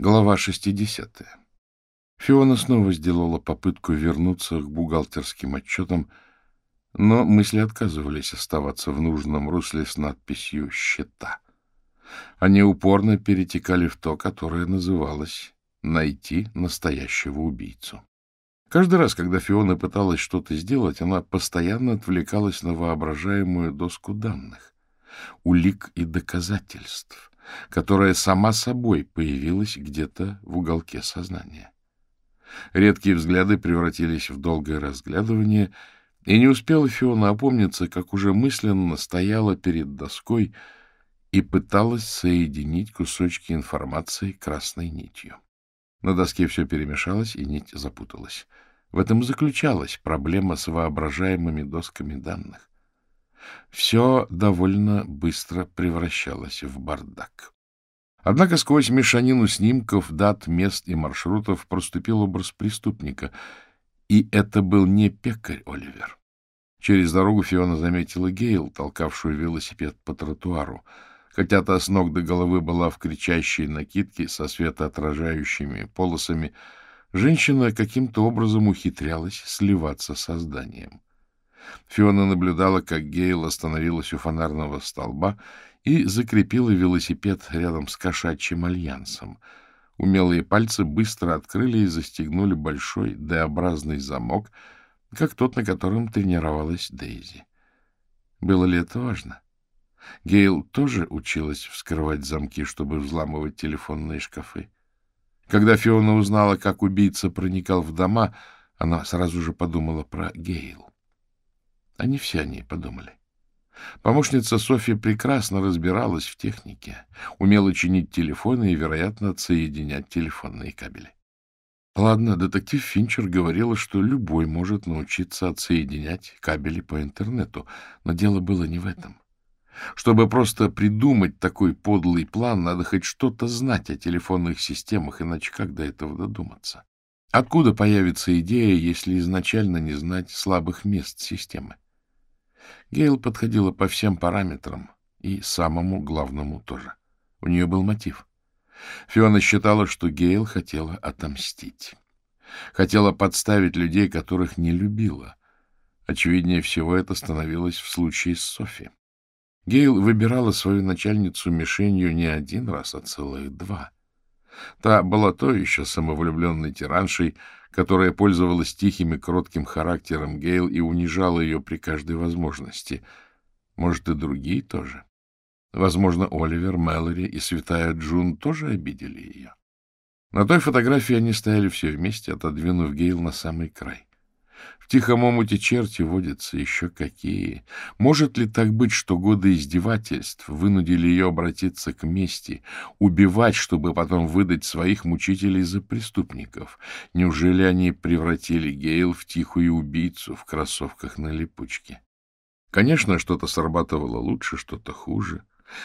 Глава 60. Фиона снова сделала попытку вернуться к бухгалтерским отчетам, но мысли отказывались оставаться в нужном русле с надписью «Счета». Они упорно перетекали в то, которое называлось «Найти настоящего убийцу». Каждый раз, когда Фиона пыталась что-то сделать, она постоянно отвлекалась на воображаемую доску данных, улик и доказательств, которая сама собой появилась где-то в уголке сознания. Редкие взгляды превратились в долгое разглядывание, и не успела Фиона опомниться, как уже мысленно стояла перед доской и пыталась соединить кусочки информации красной нитью. На доске все перемешалось, и нить запуталась. В этом заключалась проблема с воображаемыми досками данных все довольно быстро превращалось в бардак. Однако сквозь мешанину снимков, дат, мест и маршрутов проступил образ преступника, и это был не пекарь Оливер. Через дорогу Фиона заметила Гейл, толкавшую велосипед по тротуару. Хотя та с ног до головы была в кричащей накидке со светоотражающими полосами, женщина каким-то образом ухитрялась сливаться со зданием. Фиона наблюдала, как Гейл остановилась у фонарного столба и закрепила велосипед рядом с кошачьим альянсом. Умелые пальцы быстро открыли и застегнули большой D-образный замок, как тот, на котором тренировалась Дейзи. Было ли это важно? Гейл тоже училась вскрывать замки, чтобы взламывать телефонные шкафы. Когда Фиона узнала, как убийца проникал в дома, она сразу же подумала про Гейл. Они все о ней подумали. Помощница Софья прекрасно разбиралась в технике, умела чинить телефоны и, вероятно, отсоединять телефонные кабели. Ладно, детектив Финчер говорила, что любой может научиться отсоединять кабели по интернету, но дело было не в этом. Чтобы просто придумать такой подлый план, надо хоть что-то знать о телефонных системах, иначе как до этого додуматься? Откуда появится идея, если изначально не знать слабых мест системы? Гейл подходила по всем параметрам, и самому главному тоже. У нее был мотив. Фиона считала, что Гейл хотела отомстить. Хотела подставить людей, которых не любила. Очевиднее всего это становилось в случае с Софи. Гейл выбирала свою начальницу мишенью не один раз, а целых два. Та была то еще самовлюбленной тираншей, которая пользовалась тихим и кротким характером Гейл и унижала ее при каждой возможности. Может, и другие тоже. Возможно, Оливер, Мэлори и святая Джун тоже обидели ее. На той фотографии они стояли все вместе, отодвинув Гейл на самый край. В тихом омуте черти водятся еще какие. Может ли так быть, что годы издевательств вынудили ее обратиться к мести, убивать, чтобы потом выдать своих мучителей за преступников? Неужели они превратили Гейл в тихую убийцу в кроссовках на липучке? Конечно, что-то срабатывало лучше, что-то хуже.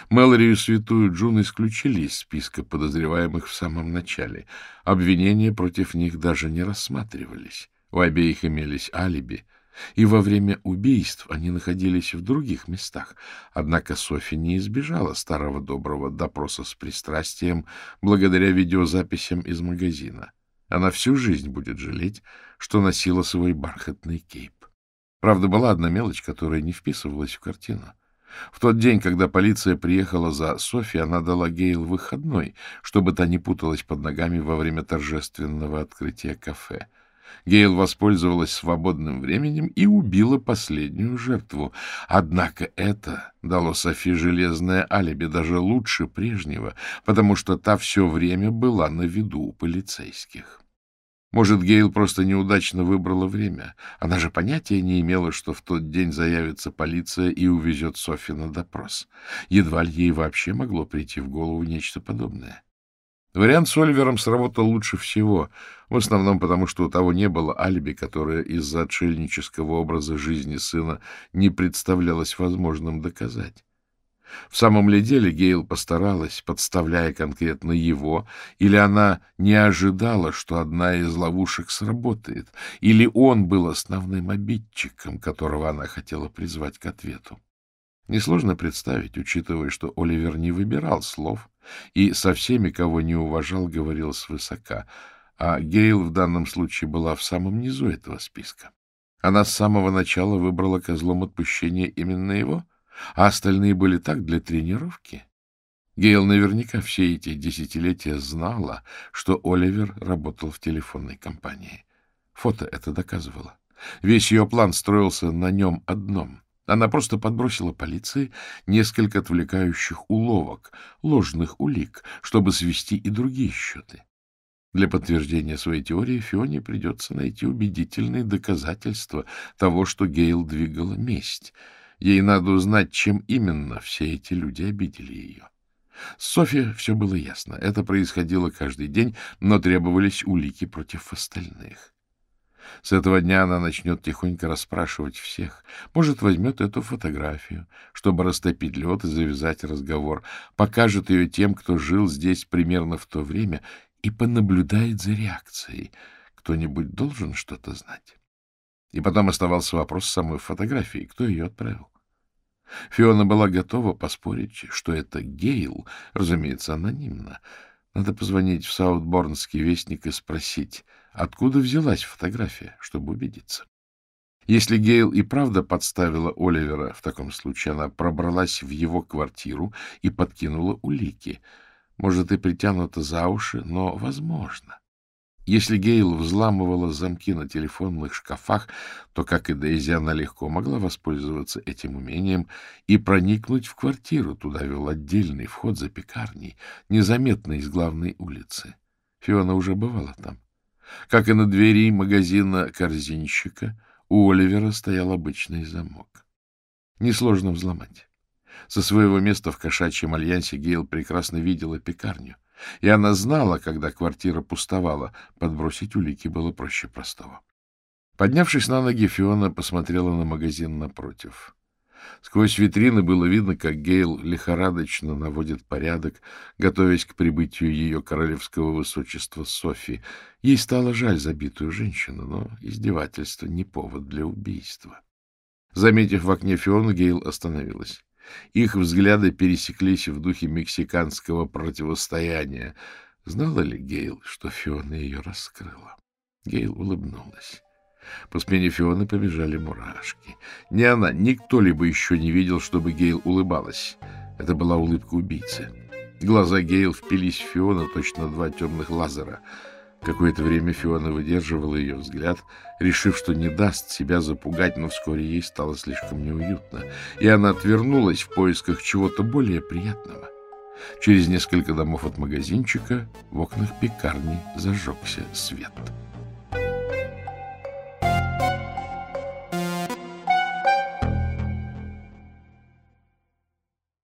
Мэлори и святую Джун исключили из списка подозреваемых в самом начале. Обвинения против них даже не рассматривались. У обеих имелись алиби, и во время убийств они находились в других местах. Однако Софи не избежала старого доброго допроса с пристрастием благодаря видеозаписям из магазина. Она всю жизнь будет жалеть, что носила свой бархатный кейп. Правда, была одна мелочь, которая не вписывалась в картину. В тот день, когда полиция приехала за Софи, она дала Гейл выходной, чтобы та не путалась под ногами во время торжественного открытия кафе — Гейл воспользовалась свободным временем и убила последнюю жертву. Однако это дало Софи железное алиби даже лучше прежнего, потому что та все время была на виду у полицейских. Может, Гейл просто неудачно выбрала время. Она же понятия не имела, что в тот день заявится полиция и увезет Софи на допрос. Едва ли ей вообще могло прийти в голову нечто подобное. Вариант с Оливером сработал лучше всего, в основном потому, что у того не было алиби, которое из-за отшельнического образа жизни сына не представлялось возможным доказать. В самом ли деле Гейл постаралась, подставляя конкретно его, или она не ожидала, что одна из ловушек сработает, или он был основным обидчиком, которого она хотела призвать к ответу? Несложно представить, учитывая, что Оливер не выбирал слов и со всеми, кого не уважал, говорил свысока, а Гейл в данном случае была в самом низу этого списка. Она с самого начала выбрала козлом отпущения именно его, а остальные были так для тренировки. Гейл наверняка все эти десятилетия знала, что Оливер работал в телефонной компании. Фото это доказывало. Весь ее план строился на нем одном. Она просто подбросила полиции несколько отвлекающих уловок, ложных улик, чтобы свести и другие счеты. Для подтверждения своей теории Фионе придется найти убедительные доказательства того, что Гейл двигала месть. Ей надо узнать, чем именно все эти люди обидели ее. С Софи все было ясно. Это происходило каждый день, но требовались улики против остальных. С этого дня она начнет тихонько расспрашивать всех. Может, возьмет эту фотографию, чтобы растопить лед и завязать разговор, покажет ее тем, кто жил здесь примерно в то время, и понаблюдает за реакцией. Кто-нибудь должен что-то знать. И потом оставался вопрос самой фотографии, кто ее отправил. Фиона была готова поспорить, что это Гейл, разумеется, анонимно. Надо позвонить в Саутборнский вестник и спросить, откуда взялась фотография, чтобы убедиться. Если Гейл и правда подставила Оливера, в таком случае она пробралась в его квартиру и подкинула улики. Может, и притянута за уши, но возможно. Если Гейл взламывала замки на телефонных шкафах, то, как и Дейзи, она легко могла воспользоваться этим умением и проникнуть в квартиру. Туда вел отдельный вход за пекарней, незаметный из главной улицы. Фиона уже бывала там. Как и на двери магазина корзинщика, у Оливера стоял обычный замок. Несложно взломать. Со своего места в кошачьем альянсе Гейл прекрасно видела пекарню. И она знала, когда квартира пустовала, подбросить улики было проще простого. Поднявшись на ноги, Фиона посмотрела на магазин напротив. Сквозь витрины было видно, как Гейл лихорадочно наводит порядок, готовясь к прибытию ее королевского высочества Софи. Ей стало жаль забитую женщину, но издевательство не повод для убийства. Заметив в окне Фиону, Гейл остановилась. Их взгляды пересеклись в духе мексиканского противостояния. Знала ли Гейл, что Фиона ее раскрыла? Гейл улыбнулась. По спине Фионы побежали мурашки. Ни она, ни кто-либо еще не видел, чтобы Гейл улыбалась. Это была улыбка убийцы. Глаза Гейл впились в Фиона, точно два темных лазера — Какое-то время Фиона выдерживала ее взгляд, решив, что не даст себя запугать, но вскоре ей стало слишком неуютно, и она отвернулась в поисках чего-то более приятного. Через несколько домов от магазинчика в окнах пекарни зажегся свет. —